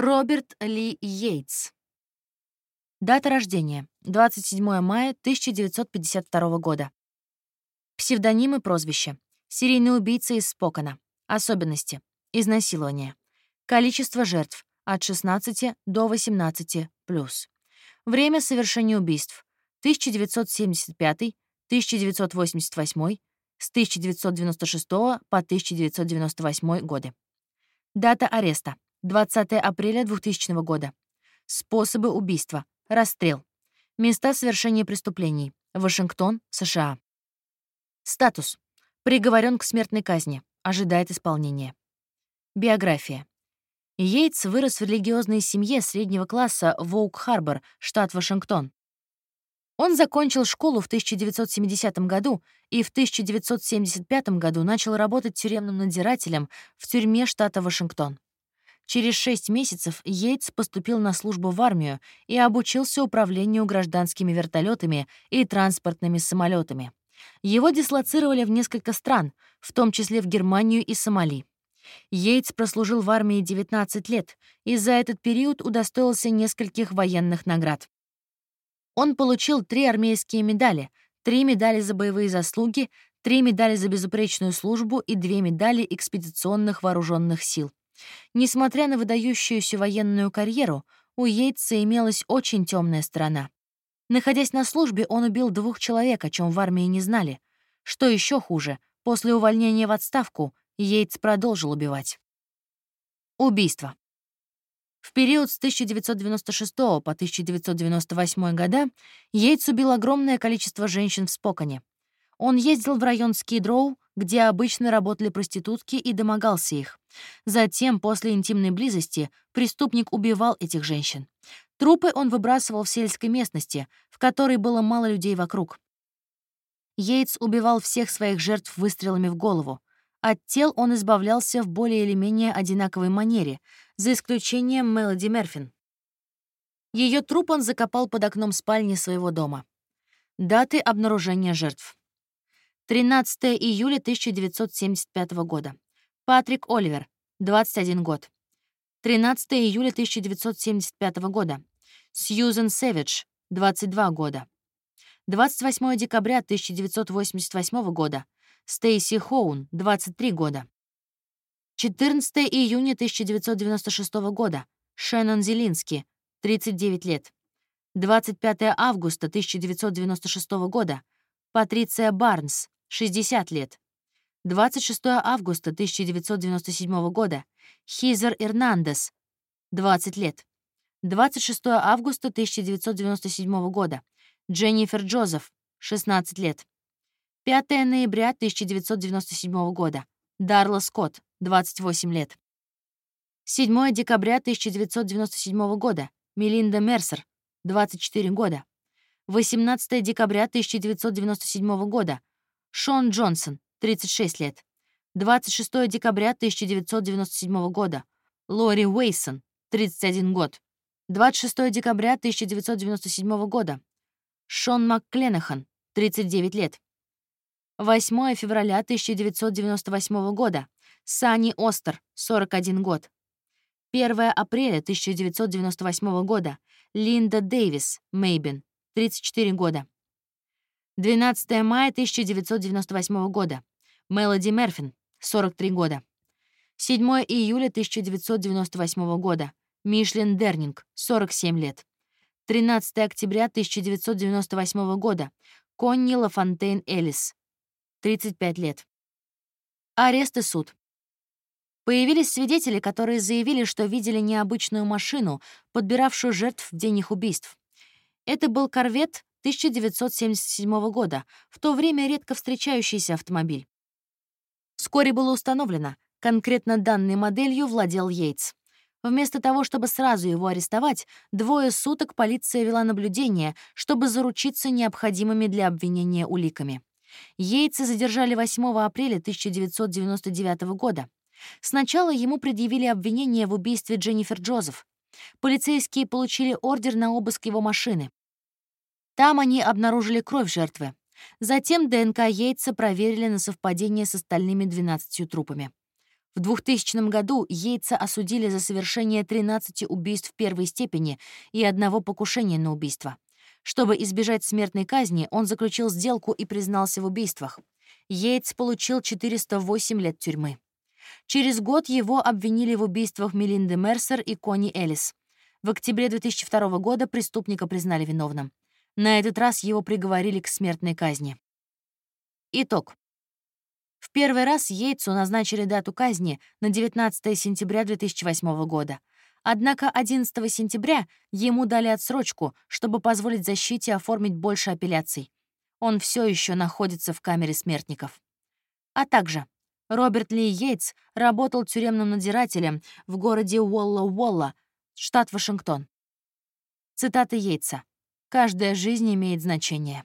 Роберт Ли Йейтс. Дата рождения — 27 мая 1952 года. Псевдоним и прозвище. Серийный убийца из Спокона. Особенности. Изнасилование. Количество жертв — от 16 до 18+. Время совершения убийств — 1975, 1988, с 1996 по 1998 годы. Дата ареста — 20 апреля 2000 года. Способы убийства. Расстрел. Места совершения преступлений. Вашингтон, США. Статус. Приговорен к смертной казни. Ожидает исполнения. Биография. Йейтс вырос в религиозной семье среднего класса в Оук-Харбор, штат Вашингтон. Он закончил школу в 1970 году и в 1975 году начал работать тюремным надзирателем в тюрьме штата Вашингтон. Через шесть месяцев Йейтс поступил на службу в армию и обучился управлению гражданскими вертолетами и транспортными самолетами. Его дислоцировали в несколько стран, в том числе в Германию и Сомали. Йейтс прослужил в армии 19 лет и за этот период удостоился нескольких военных наград. Он получил три армейские медали, три медали за боевые заслуги, три медали за безупречную службу и две медали экспедиционных вооруженных сил. Несмотря на выдающуюся военную карьеру, у Йейтса имелась очень темная сторона. Находясь на службе, он убил двух человек, о чем в армии не знали. Что еще хуже, после увольнения в отставку Йейтс продолжил убивать. Убийство. В период с 1996 по 1998 года Йейтс убил огромное количество женщин в Споконе. Он ездил в район Скидроу, где обычно работали проститутки, и домогался их. Затем, после интимной близости, преступник убивал этих женщин. Трупы он выбрасывал в сельской местности, в которой было мало людей вокруг. Йейтс убивал всех своих жертв выстрелами в голову. От тел он избавлялся в более или менее одинаковой манере, за исключением Мелоди Мерфин. Ее труп он закопал под окном спальни своего дома. Даты обнаружения жертв. 13 июля 1975 года. Патрик Оливер, 21 год. 13 июля 1975 года. Сьюзен Сэвидж, 22 года. 28 декабря 1988 года. Стейси Хоун, 23 года. 14 июня 1996 года. Шеннон Зелински, 39 лет. 25 августа 1996 года. Патриция Барнс, 60 лет. 26 августа 1997 года. Хизер Эрнандес, 20 лет. 26 августа 1997 года. Дженнифер Джозеф, 16 лет. 5 ноября 1997 года. Дарла Скотт, 28 лет. 7 декабря 1997 года. Мелинда Мерсер, 24 года. 18 декабря 1997 года. Шон Джонсон, 36 лет. 26 декабря 1997 года. Лори Уэйсон, 31 год. 26 декабря 1997 года. Шон МакКленахан, 39 лет. 8 февраля 1998 года. Сани Остер, 41 год. 1 апреля 1998 года. Линда Дэвис, Мейбин, 34 года. 12 мая 1998 года. Мелоди Мерфин, 43 года. 7 июля 1998 года. Мишлен Дернинг, 47 лет. 13 октября 1998 года. Конни Лафонтейн Элис, 35 лет. Арест и суд. Появились свидетели, которые заявили, что видели необычную машину, подбиравшую жертв в день их убийств. Это был корвет 1977 года, в то время редко встречающийся автомобиль. Вскоре было установлено, конкретно данной моделью владел Йейтс. Вместо того, чтобы сразу его арестовать, двое суток полиция вела наблюдение, чтобы заручиться необходимыми для обвинения уликами. Йейтса задержали 8 апреля 1999 года. Сначала ему предъявили обвинение в убийстве Дженнифер Джозеф. Полицейские получили ордер на обыск его машины. Там они обнаружили кровь жертвы. Затем ДНК Йейтса проверили на совпадение с остальными 12 трупами. В 2000 году Йейтса осудили за совершение 13 убийств первой степени и одного покушения на убийство. Чтобы избежать смертной казни, он заключил сделку и признался в убийствах. Йейтс получил 408 лет тюрьмы. Через год его обвинили в убийствах Мелинды Мерсер и Кони Элис. В октябре 2002 года преступника признали виновным. На этот раз его приговорили к смертной казни. Итог. В первый раз Йейтсу назначили дату казни на 19 сентября 2008 года. Однако 11 сентября ему дали отсрочку, чтобы позволить защите оформить больше апелляций. Он все еще находится в камере смертников. А также Роберт Ли Йейтс работал тюремным надзирателем в городе Уолла-Уолла, штат Вашингтон. Цитата Йейтса. «Каждая жизнь имеет значение».